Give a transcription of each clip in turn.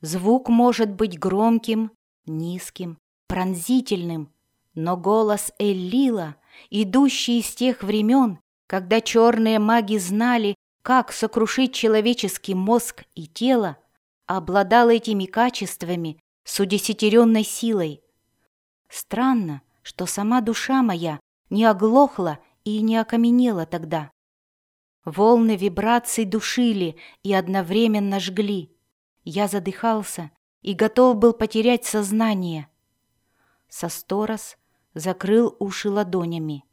Звук может быть громким, низким, пронзительным, но голос Эллила, идущий из тех времен, когда черные маги знали, как сокрушить человеческий мозг и тело, обладал этими качествами с удесятеренной силой. Странно, что сама душа моя не оглохла и не окаменела тогда. Волны вибраций душили и одновременно жгли. Я задыхался и готов был потерять сознание. Состорос закрыл уши ладонями,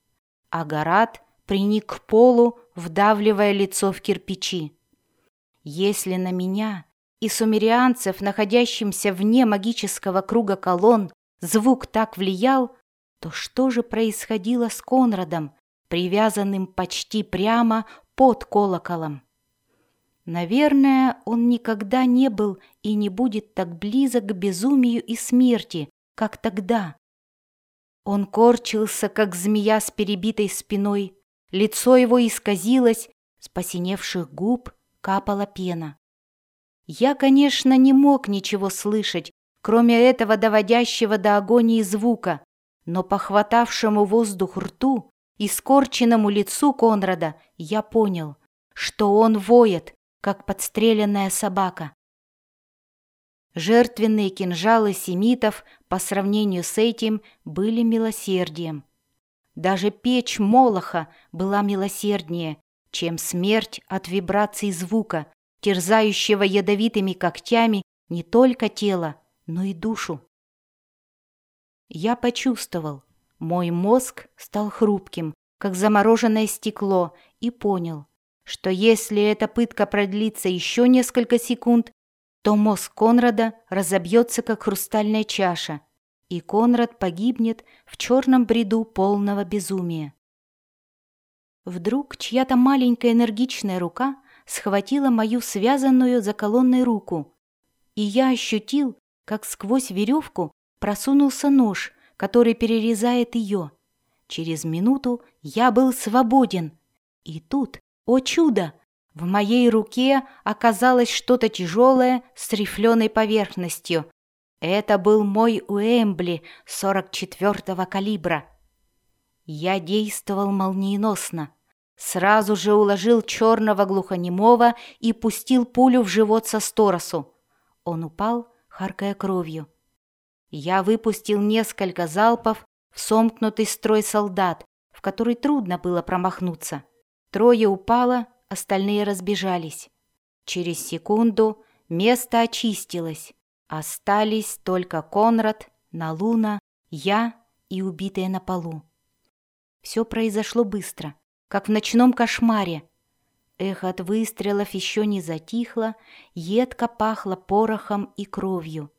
а Гарат приник к полу, вдавливая лицо в кирпичи. Если на меня и сумерианцев, находящимся вне магического круга колонн, звук так влиял, то что же происходило с Конрадом, привязанным почти прямо под колоколом? Наверное, он никогда не был и не будет так близок к безумию и смерти, как тогда. Он корчился, как змея с перебитой спиной, лицо его исказилось, с посиневших губ капала пена. Я, конечно, не мог ничего слышать, кроме этого доводящего до агонии звука, но похватавшему воздух рту и скорченному лицу Конрада я понял, что он воет, как подстреленная собака. Жертвенные кинжалы семитов по сравнению с этим были милосердием. Даже печь Молоха была милосерднее, чем смерть от вибраций звука, терзающего ядовитыми когтями не только тело, но и душу. Я почувствовал, мой мозг стал хрупким, как замороженное стекло, и понял, что если эта пытка продлится еще несколько секунд, то мозг Конрада разобьется, как хрустальная чаша, и Конрад погибнет в черном бреду полного безумия. Вдруг чья-то маленькая энергичная рука схватила мою связанную за колонной руку, и я ощутил, как сквозь веревку просунулся нож, который перерезает ее. Через минуту я был свободен. И тут, о чудо, в моей руке оказалось что-то тяжелое с рифленой поверхностью. Это был мой Уэмбли 44-го калибра. Я действовал молниеносно. Сразу же уложил черного глухонемого и пустил пулю в живот со сторосу. Он упал, харкая кровью. Я выпустил несколько залпов в сомкнутый строй солдат, в который трудно было промахнуться. Трое упало, остальные разбежались. Через секунду место очистилось. Остались только Конрад, Налуна, я и убитые на полу. Все произошло быстро, как в ночном кошмаре. Эхо от выстрелов еще не затихло, едко пахло порохом и кровью.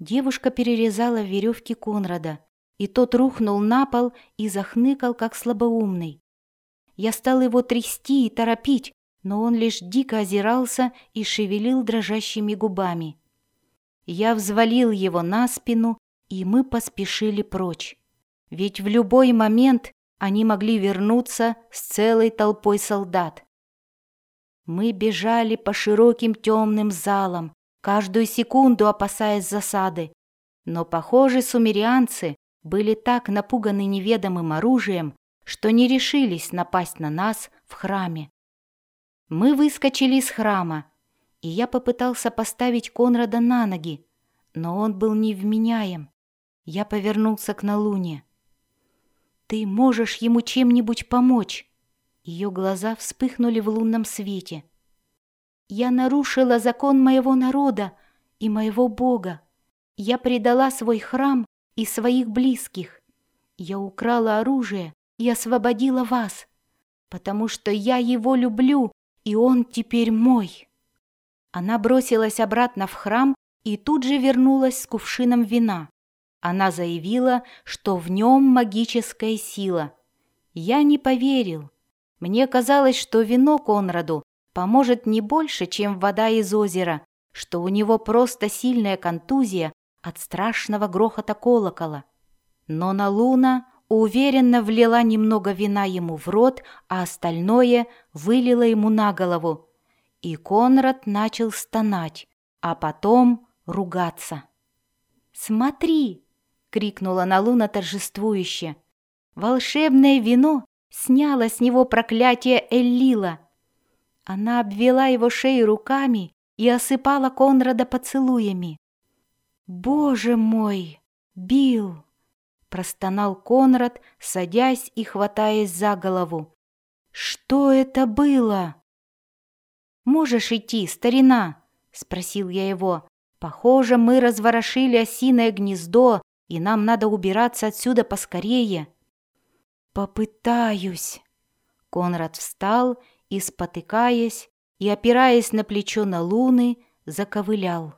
Девушка перерезала веревки Конрада, и тот рухнул на пол и захныкал, как слабоумный. Я стал его трясти и торопить, но он лишь дико озирался и шевелил дрожащими губами. Я взвалил его на спину, и мы поспешили прочь. Ведь в любой момент они могли вернуться с целой толпой солдат. Мы бежали по широким темным залам, каждую секунду опасаясь засады. Но, похоже, сумерианцы были так напуганы неведомым оружием, что не решились напасть на нас в храме. Мы выскочили из храма, и я попытался поставить Конрада на ноги, но он был невменяем. Я повернулся к Налуне. «Ты можешь ему чем-нибудь помочь?» Ее глаза вспыхнули в лунном свете. Я нарушила закон моего народа и моего Бога. Я предала свой храм и своих близких. Я украла оружие и освободила вас, потому что я его люблю, и он теперь мой. Она бросилась обратно в храм и тут же вернулась с кувшином вина. Она заявила, что в нем магическая сила. Я не поверил. Мне казалось, что вино Конраду поможет не больше, чем вода из озера, что у него просто сильная контузия от страшного грохота колокола. Но на Луна уверенно влила немного вина ему в рот, а остальное вылила ему на голову. И Конрад начал стонать, а потом ругаться. «Смотри!» — крикнула на Луна торжествующе. «Волшебное вино сняло с него проклятие Эллила!» Она обвела его шею руками и осыпала Конрада поцелуями. «Боже мой! Бил!» — простонал Конрад, садясь и хватаясь за голову. «Что это было?» «Можешь идти, старина?» — спросил я его. «Похоже, мы разворошили осиное гнездо, и нам надо убираться отсюда поскорее». «Попытаюсь». Конрад встал и, спотыкаясь и опираясь на плечо на луны, заковылял.